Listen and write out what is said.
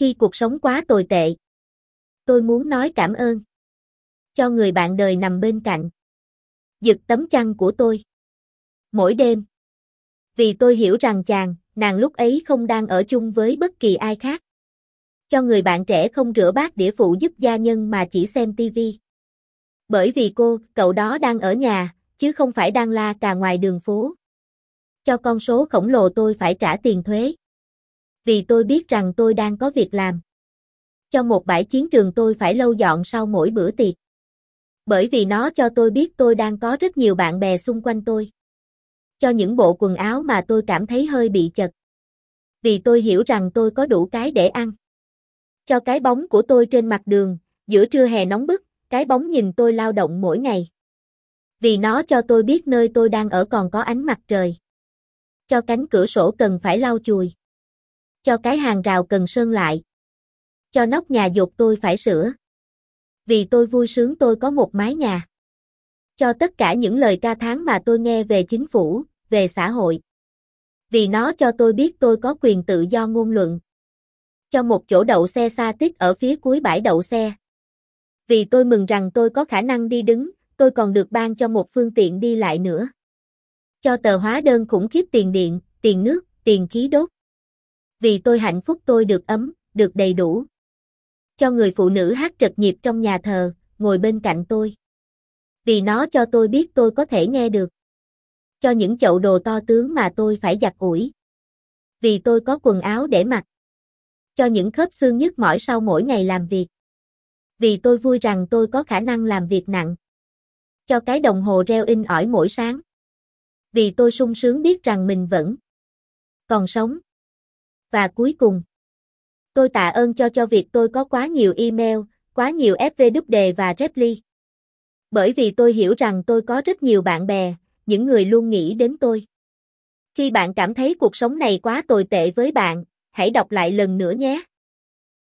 Khi cuộc sống quá tồi tệ, tôi muốn nói cảm ơn cho người bạn đời nằm bên cạnh. Giật tấm chăn của tôi. Mỗi đêm. Vì tôi hiểu rằng chàng, nàng lúc ấy không đang ở chung với bất kỳ ai khác. Cho người bạn trẻ không rửa bát đĩa phụ giúp gia nhân mà chỉ xem tivi. Bởi vì cô, cậu đó đang ở nhà, chứ không phải đang la cà ngoài đường phố. Cho con số khổng lồ tôi phải trả tiền thuế. Vì tôi biết rằng tôi đang có việc làm. Cho một bãi chiến trường tôi phải lâu dọn sau mỗi bữa tiệc. Bởi vì nó cho tôi biết tôi đang có rất nhiều bạn bè xung quanh tôi. Cho những bộ quần áo mà tôi cảm thấy hơi bị chật. Vì tôi hiểu rằng tôi có đủ cái để ăn. Cho cái bóng của tôi trên mặt đường, giữa trưa hè nóng bức, cái bóng nhìn tôi lao động mỗi ngày. Vì nó cho tôi biết nơi tôi đang ở còn có ánh mặt trời. Cho cánh cửa sổ cần phải lau chùi. Cho cái hàng rào cần sơn lại. Cho nóc nhà dột tôi phải sửa. Vì tôi vui sướng tôi có một mái nhà. Cho tất cả những lời ca tháng mà tôi nghe về chính phủ, về xã hội. Vì nó cho tôi biết tôi có quyền tự do ngôn luận. Cho một chỗ đậu xe xa tích ở phía cuối bãi đậu xe. Vì tôi mừng rằng tôi có khả năng đi đứng, tôi còn được ban cho một phương tiện đi lại nữa. Cho tờ hóa đơn khủng khiếp tiền điện, tiền nước, tiền khí đốt. Vì tôi hạnh phúc tôi được ấm, được đầy đủ. Cho người phụ nữ hát trật nhịp trong nhà thờ, ngồi bên cạnh tôi. Vì nó cho tôi biết tôi có thể nghe được. Cho những chậu đồ to tướng mà tôi phải giặt ủi. Vì tôi có quần áo để mặc. Cho những khớp xương nhức mỏi sau mỗi ngày làm việc. Vì tôi vui rằng tôi có khả năng làm việc nặng. Cho cái đồng hồ reo in ỏi mỗi sáng. Vì tôi sung sướng biết rằng mình vẫn còn sống. Và cuối cùng, tôi tạ ơn cho cho việc tôi có quá nhiều email, quá nhiều FVW và Reply. Bởi vì tôi hiểu rằng tôi có rất nhiều bạn bè, những người luôn nghĩ đến tôi. Khi bạn cảm thấy cuộc sống này quá tồi tệ với bạn, hãy đọc lại lần nữa nhé.